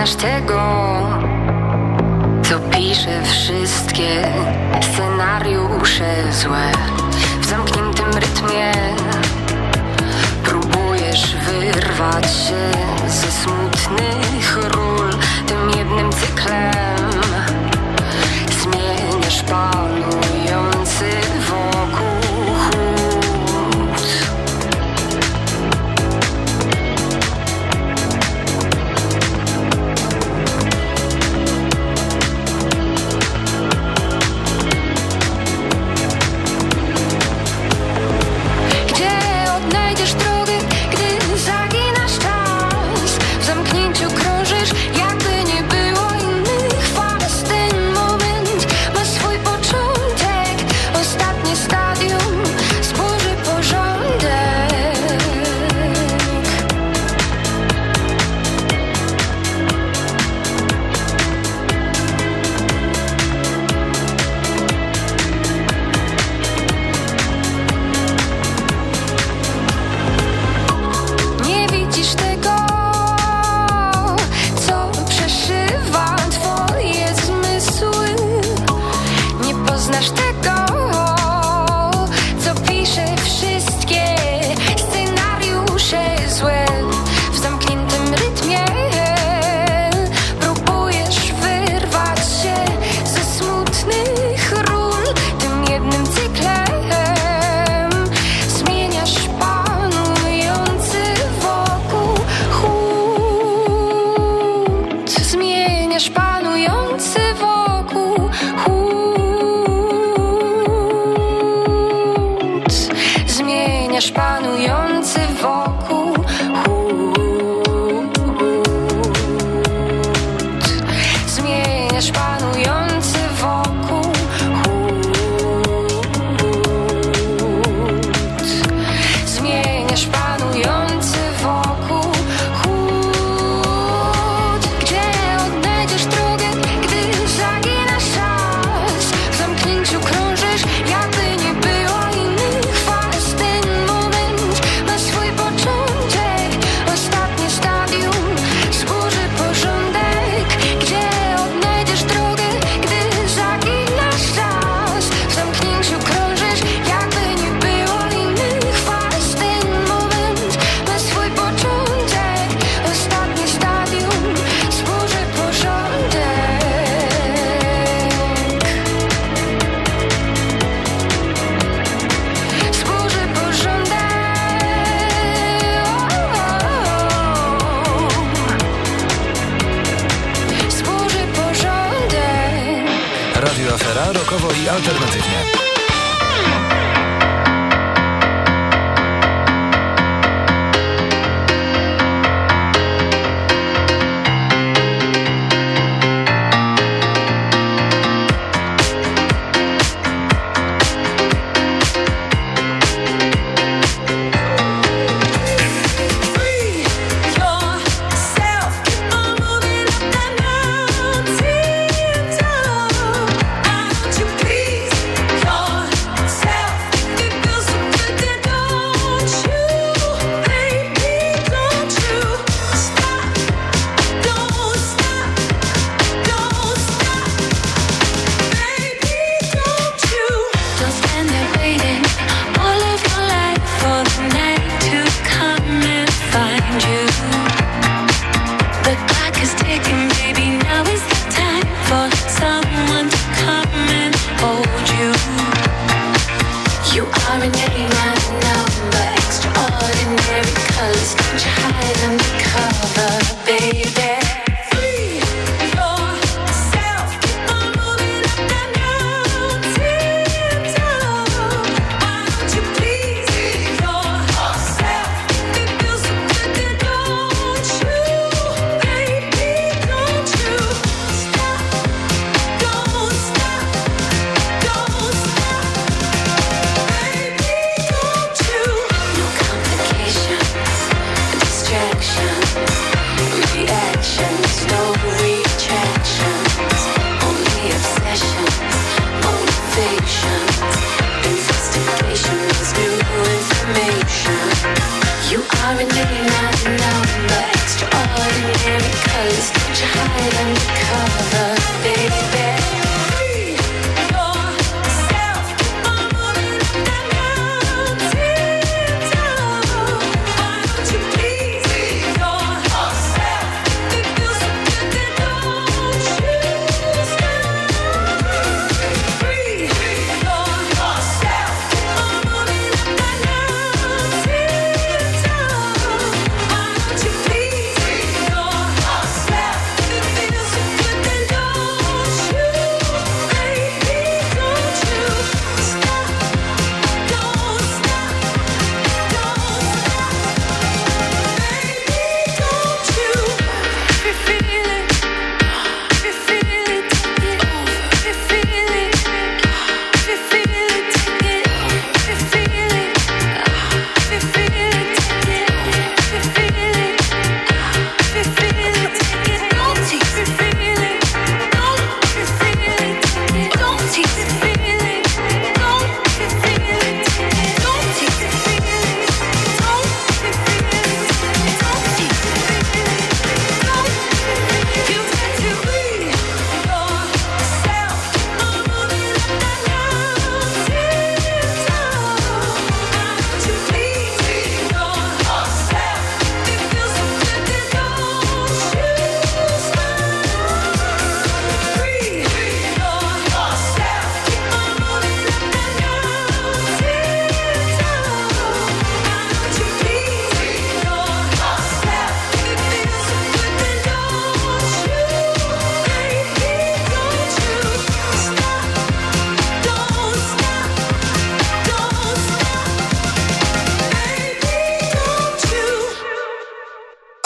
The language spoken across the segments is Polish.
panujący wokół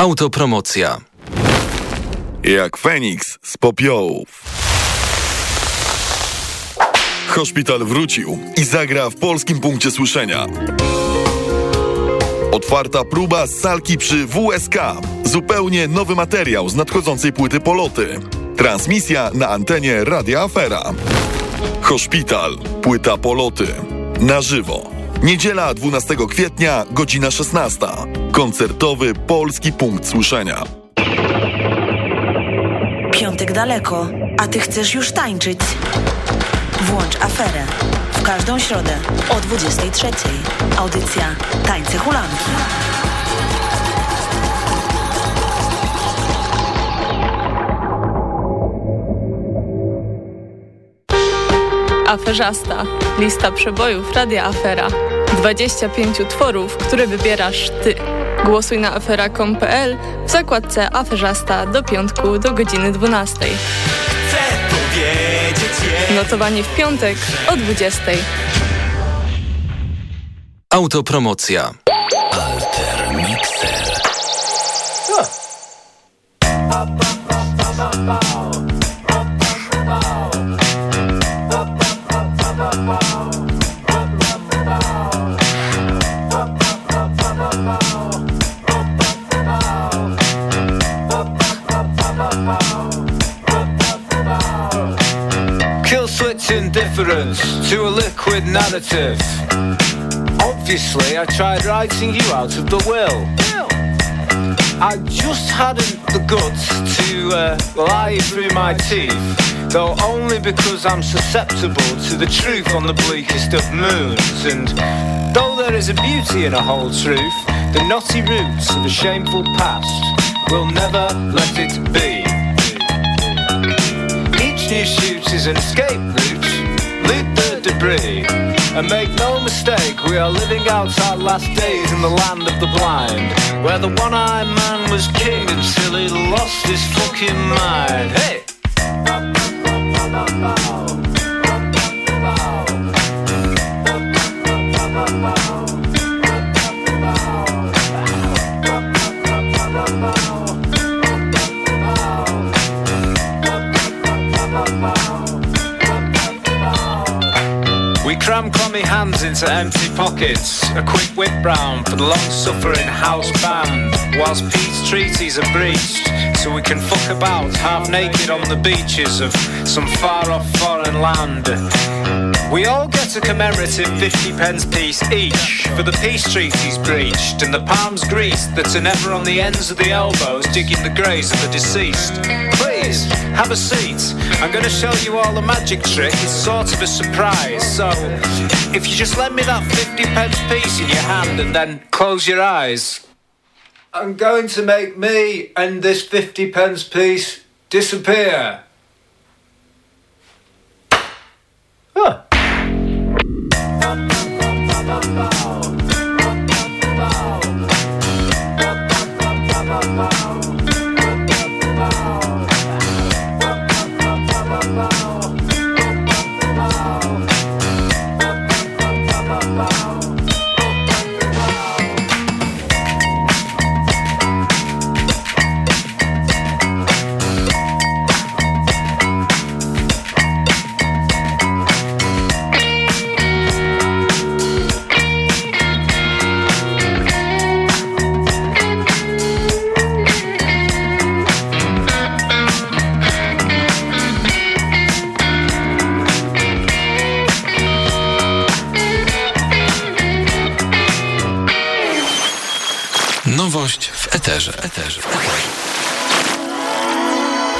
Autopromocja. Jak Feniks z popiołów. Hospital wrócił i zagra w polskim punkcie słyszenia. Otwarta próba z salki przy WSK. Zupełnie nowy materiał z nadchodzącej płyty Poloty. Transmisja na antenie Radia Afera. Hospital. Płyta Poloty. Na żywo. Niedziela 12 kwietnia, godzina 16. Koncertowy Polski Punkt Słyszenia. Piątek daleko, a ty chcesz już tańczyć. Włącz aferę. W każdą środę o 23. Audycja Tańce Hulanki. Aferzasta. Lista przebojów Radia Afera. 25 tworów, które wybierasz Ty. Głosuj na afera.com.pl w zakładce Aferzasta do piątku do godziny 12. Chcę powiedzieć Notowanie w piątek o 20. Autopromocja. Alter Mixer. Indifference to a liquid narrative. Obviously, I tried writing you out of the will. I just hadn't the guts to uh, lie through my teeth, though only because I'm susceptible to the truth on the bleakest of moons. And though there is a beauty in a whole truth, the knotty roots of a shameful past will never let it be. Each new shoot is an escape route, debris. And make no mistake, we are living out our last days in the land of the blind, where the one-eyed man was king until he lost his fucking mind. Hey! Clammy hands into empty pockets, a quick whip round for the long-suffering house band, whilst peace treaties are breached, so we can fuck about half naked on the beaches of some far-off foreign land. We all get a commemorative 50 pence piece each for the peace treaties breached and the palms greased that are never on the ends of the elbows digging the graves of the deceased. Please, have a seat. I'm going to show you all a magic trick. It's sort of a surprise. So, if you just lend me that 50 pence piece in your hand and then close your eyes. I'm going to make me and this 50 pence piece disappear. Huh. Eterze. eterze.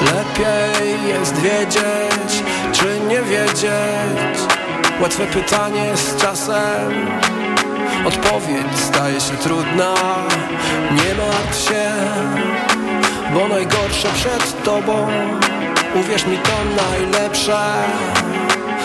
Lepiej jest wiedzieć, czy nie wiedzieć Łatwe pytanie z czasem Odpowiedź staje się trudna Nie martw się, bo najgorsze przed tobą Uwierz mi to najlepsze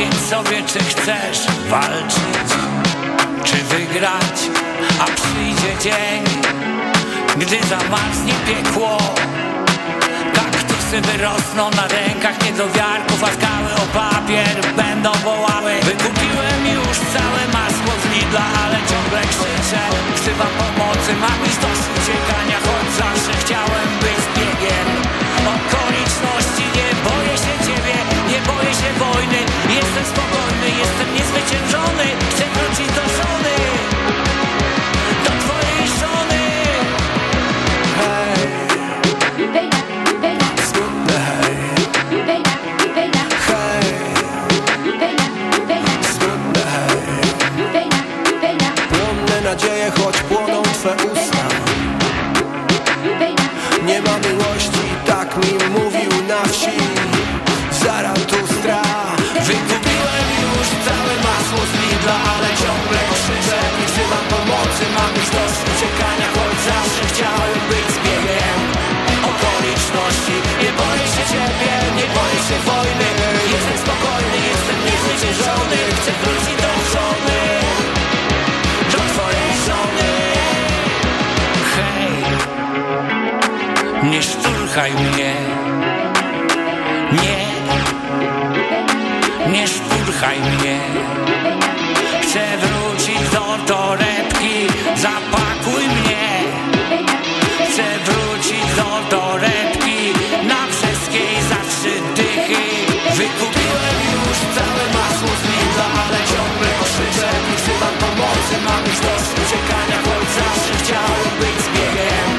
Odpowiedz sobie, czy chcesz walczyć, czy wygrać A przyjdzie dzień, gdy zamarznie piekło. Kaktusy wyrosną na rękach niedowiarków A skały o papier będą wołały. Wykupiłem już całe masło z Lidla, ale ciągle krzyczę Wzywam pomocy, mam już dość uciekania Choć zawsze chciałem być zbiegiem Okoliczności boję się wojny. Jestem spokojny, jestem niezwyciężony. Chcę wrócić do żony Zawsze chciałem być zbiegiem okoliczności. Nie boję się ciebie, nie boję się wojny. Jestem spokojny, jestem niezwyciężony. Chcę wrócić do żony. Do twojej żony. Hej. Nie szturchaj mnie. Nie. Nie szturchaj mnie chcę wrócić do torebki, zapakuj mnie. Chcę wrócić do torebki, na wszystkiej za dychy. Wykupiłem już całe masło z Lidla, ale ciągle krzyczę Używam pomocy, mam już dość uciekania, choć zawsze chciałem być zbiegiem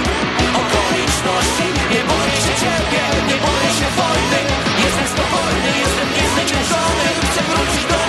Okoliczności, nie boję się ciebie, nie boję się wojny. Jestem spokojny, jestem niezwyciężony, chcę wrócić do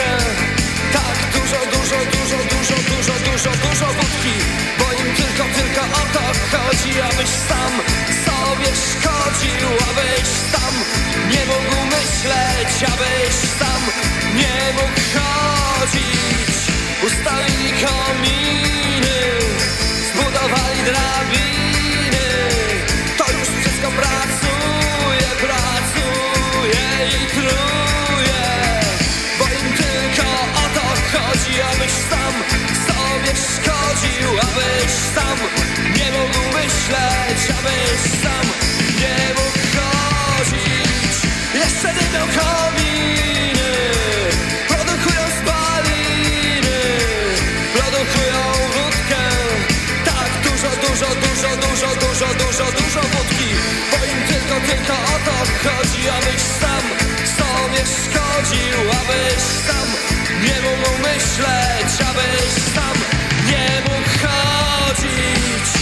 wódkę Tak, dużo, dużo, dużo, dużo, dużo, dużo, dużo wódki Bo im tylko, tylko o to chodzi Abyś sam sobie szkodził Abyś sam nie mógł myśleć Abyś sam nie mógł chodzić. Ustawili kominy Zbudowali drabiny. To już wszystko pracuje, pracuje i trudno sam sobie szkodził, abyś sam nie mógł myśleć, abyś sam nie mógł chodzić. Jeszcze dymią kominy, produkują spaliny, produkują wódkę. Tak, dużo, dużo, dużo, dużo, dużo, dużo, dużo wódki, bo im tylko, tylko o to chodzi, abyś sam sobie szkodził, abyś sam nie mogą myśleć, abyś sam nie mógł chodzić.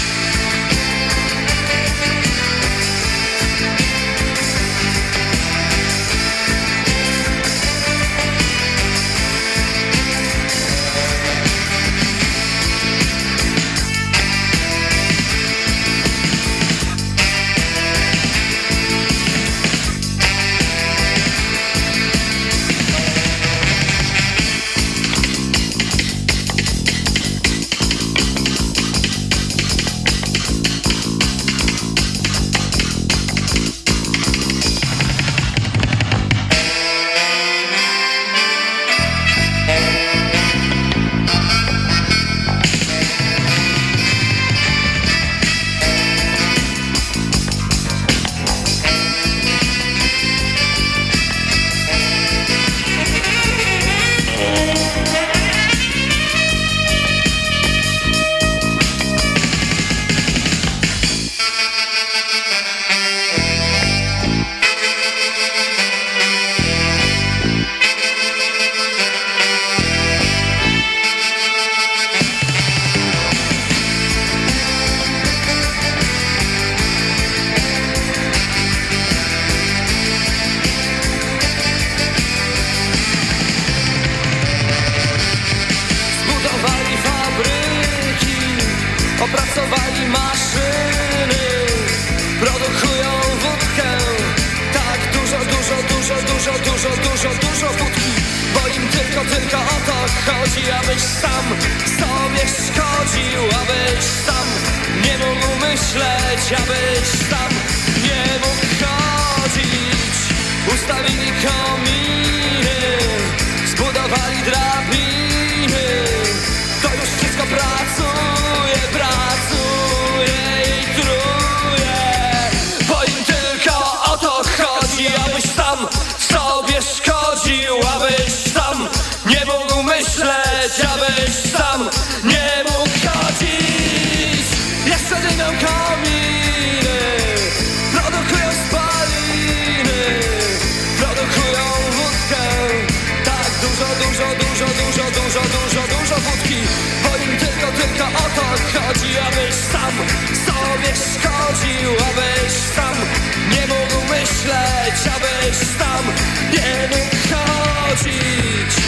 sił, abyś sam nie mógł myśleć, abyś sam nie mógł chodzić.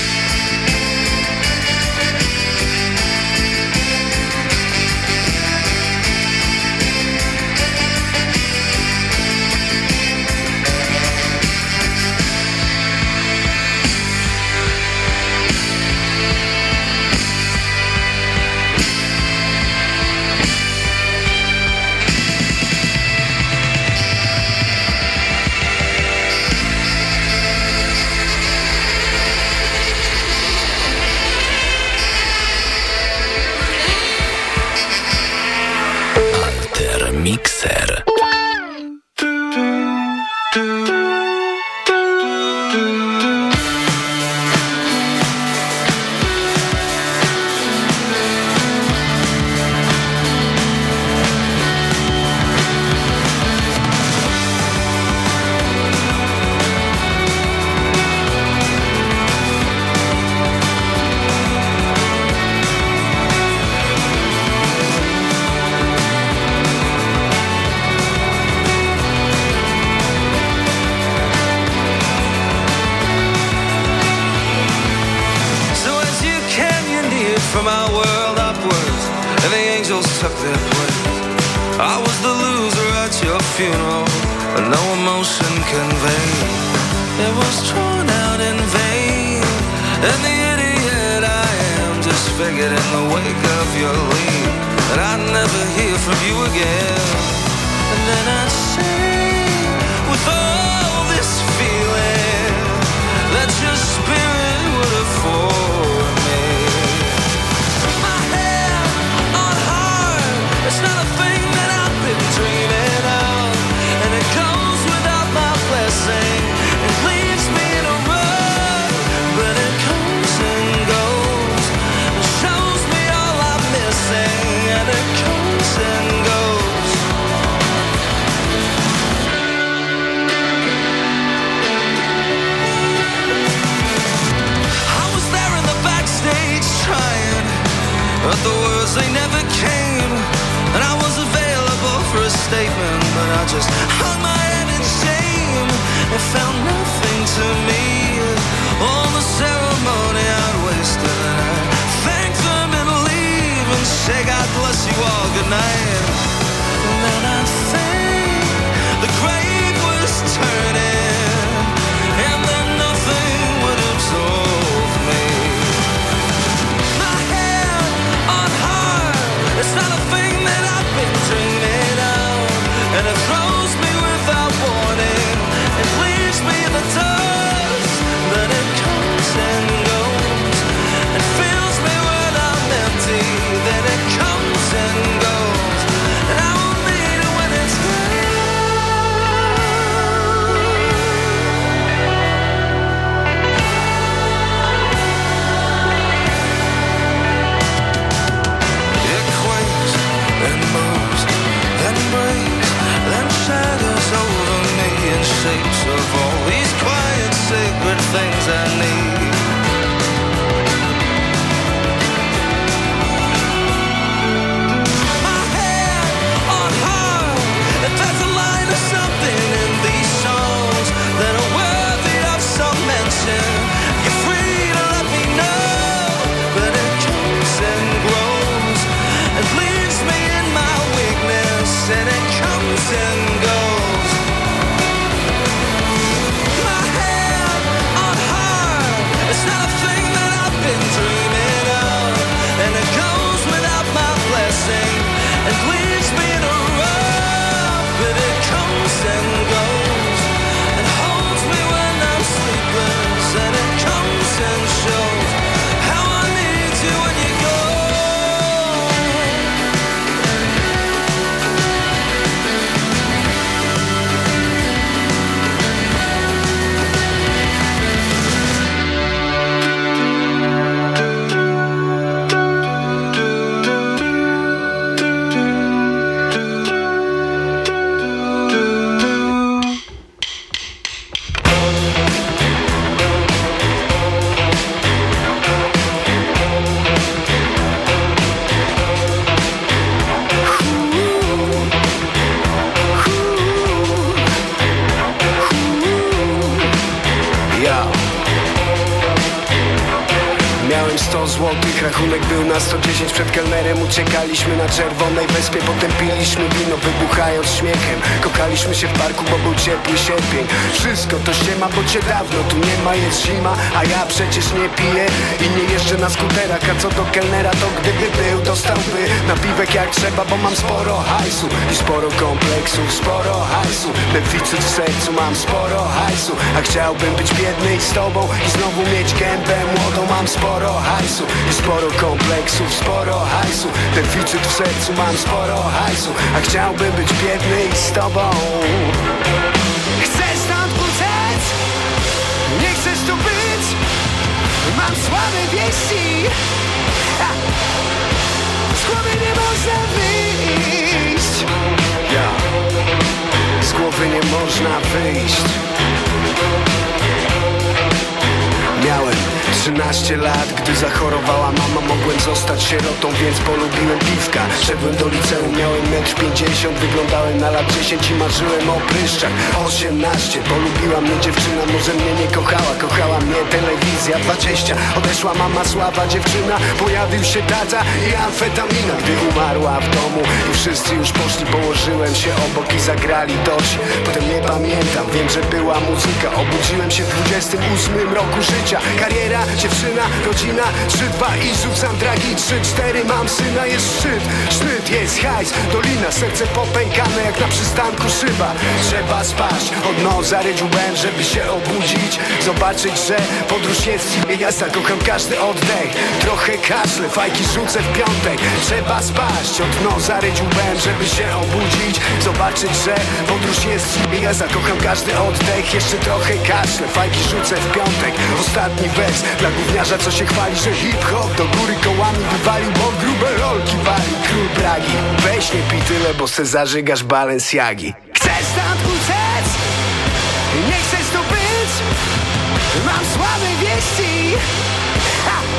Sporo hajsu A chciałbym być biedny i z tobą i znowu mieć gębę młodą Mam sporo hajsu i sporo kompleksów, sporo hajsu Deficyt w sercu, mam sporo hajsu A chciałbym być biedny i z tobą Chcesz stąd uciec? Nie chcesz tu być? Mam słabe wieści ha! Z głowy nie można wyjść Z głowy nie można wyjść. Miałem 13 lat, gdy zachorowała mama Mogłem zostać sierotą, więc polubiłem piwka. Szedłem do liceum, miałem 1,50 m Wyglądałem na lat 10 i marzyłem o pryszczach. 18, polubiła mnie dziewczyna Może mnie nie kochała, kochała mnie telewizja 20, odeszła mama słaba dziewczyna Pojawił się tata i amfetamina. Gdy umarła w domu i wszyscy już poszli Położyłem się obok i zagrali dość. Potem nie pamiętam, wiem, że była muzyka. Obudziłem się w 28 roku życia. Kariera, dziewczyna, rodzina 3-2 i rzucam dragi. 3-4 mam syna, jest szczyt. Sznyt jest hajs, dolina, serce popękane Jak na przystanku szyba. Trzeba spać, od noza ryć łbem, żeby się obudzić. Zobaczyć, że podróż jest Ja zakocham każdy oddech. Trochę kaszle, fajki rzucę w piątek. Trzeba spać, od noza ryć łbem, żeby się obudzić. Zobaczyć, że podróż jest Ja zakocham każdy oddech. Jeszcze trochę kaszle, fajki rzucę w piątek. Ostatni wers dla gówniarza, co się chwali Że hip-hop do góry kołami wywalił Bo grube rolki wali król Pragi Weź nie pij tyle, bo se zażygasz Balenciagi Chcesz stąd uciec? Nie chcesz tu być? Mam słabe wieści ha!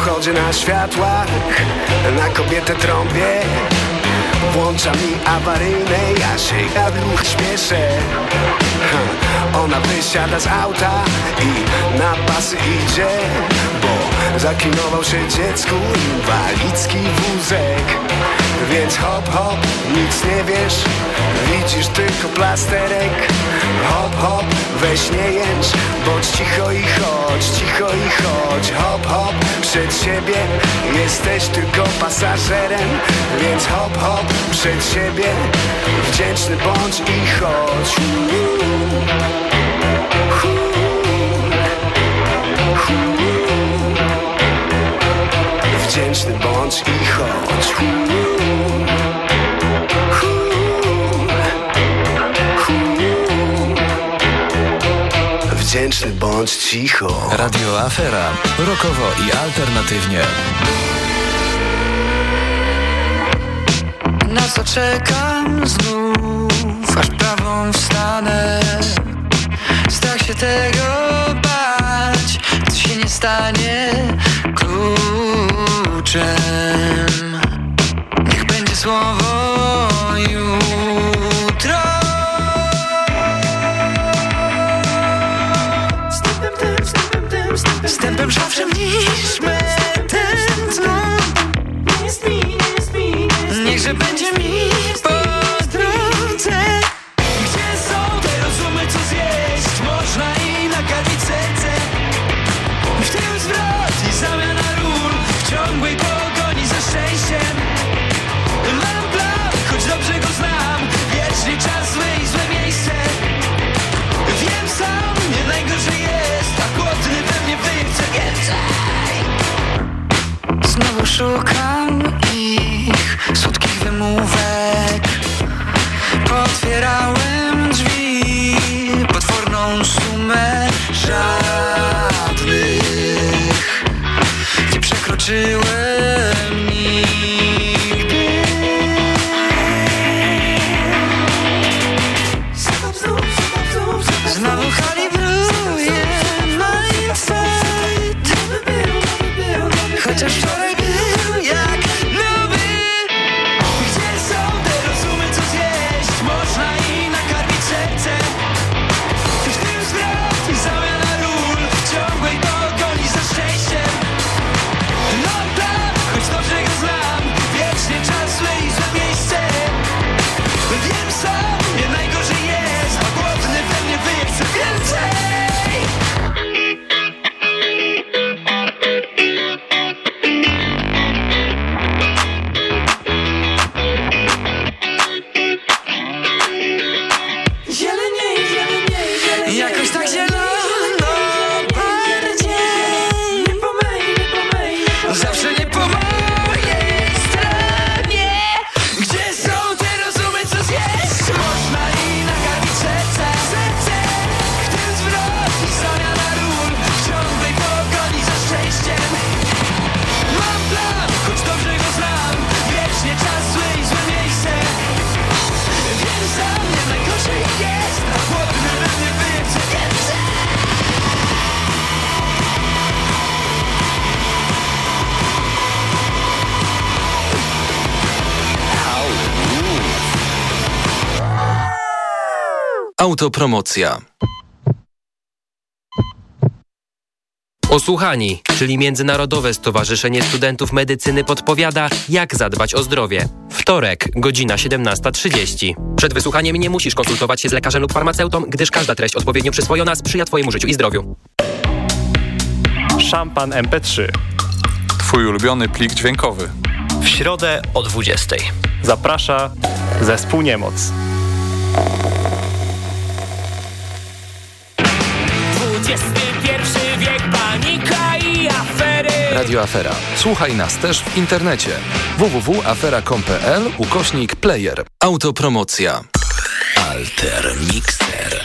Samochodzie na światłach Na kobietę trąbię Włącza mi awaryjne, ja się gadruch śmieszę ha, Ona wysiada z auta i na pasy idzie Bo zakinował się dziecku inwalidzki wózek. Więc hop hop, nic nie wiesz Widzisz tylko plasterek. Hop hop, weź nie jęcz Bądź cicho i chodź, cicho i chodź. Hop hop, przed siebie Jesteś tylko pasażerem. Więc hop hop, przed siebie Wdzięczny bądź i chodź Wdzięczny bądź i chodź Wdzięczny bądź cicho Radio Afera. Rokowo i alternatywnie. Czekam znów, aż prawą wstanę. Strach się tego bać, co się nie stanie kluczem. Niech będzie słowo jutro. Wstępem tym, wstępem tym, wstępem Wstępem szafszym niż my jest mi Niechże będzie mi Autopromocja. Osłuchani, czyli Międzynarodowe Stowarzyszenie Studentów Medycyny podpowiada, jak zadbać o zdrowie. Wtorek, godzina 17.30. Przed wysłuchaniem nie musisz konsultować się z lekarzem lub farmaceutą, gdyż każda treść odpowiednio przyswojona sprzyja Twojemu życiu i zdrowiu. Szampan MP3. Twój ulubiony plik dźwiękowy. W środę o 20. Zaprasza zespół Niemoc. Radio Afera. Słuchaj nas też w internecie. www.afera.com.pl ukośnik player. Autopromocja. Alter Mixer.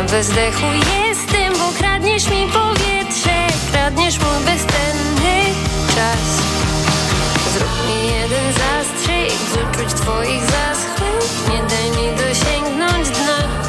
mam zdechu Jestem, bo kradniesz mi powietrze. Kradniesz mój bezcenny czas. Zrób mi jeden zastrzyk Z uczuć twoich zaschłych. Nie daj mi dosięgnąć dna.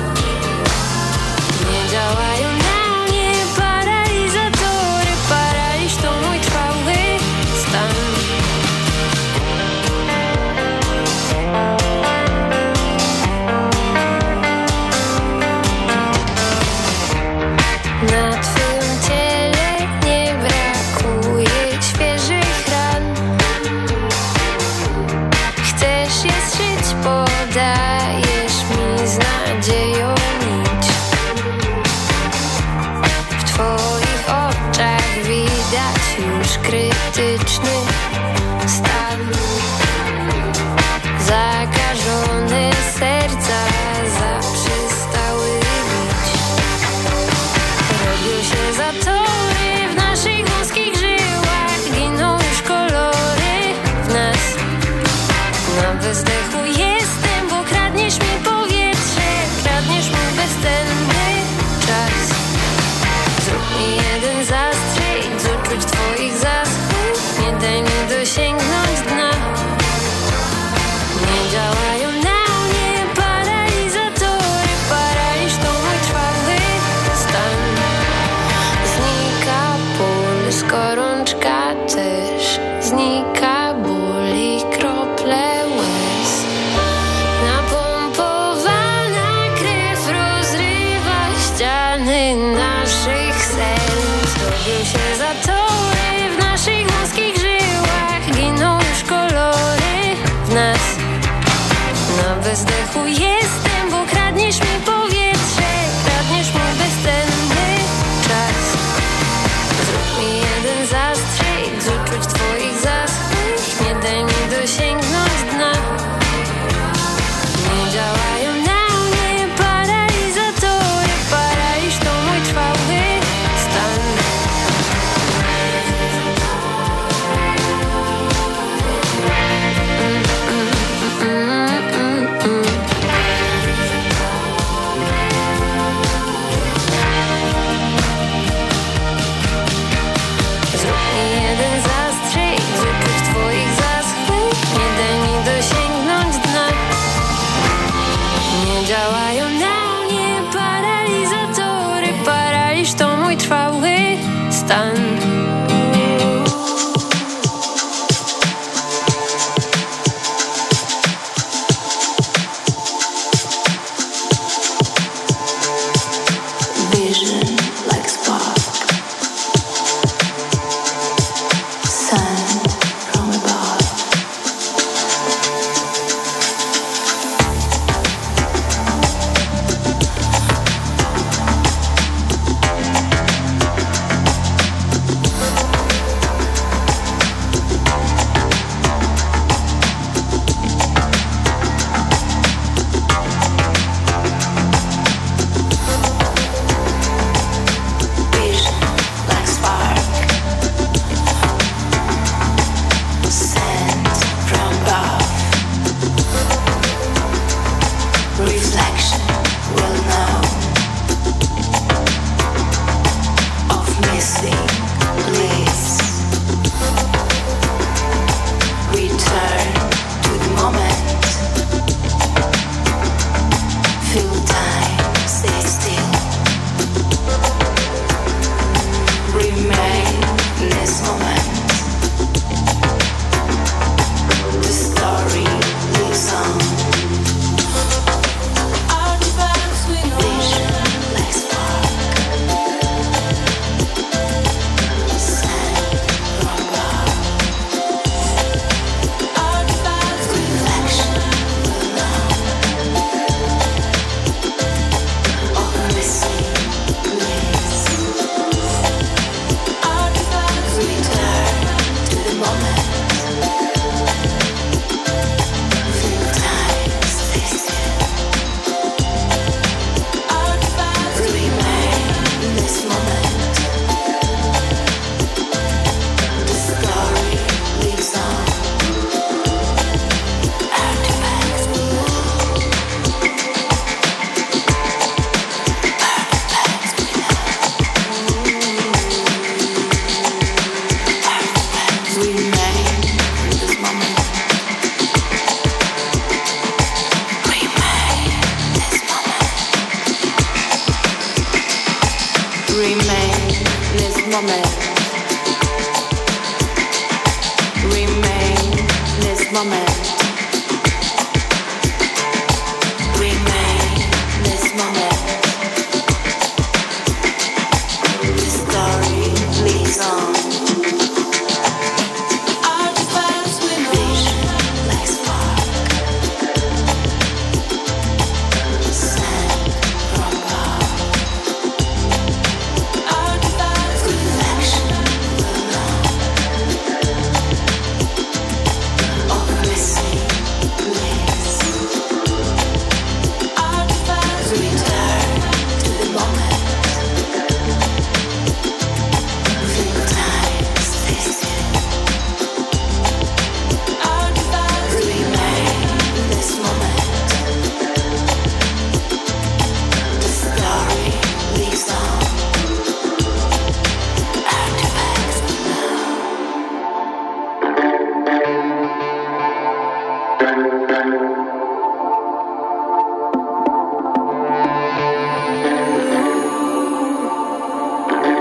tan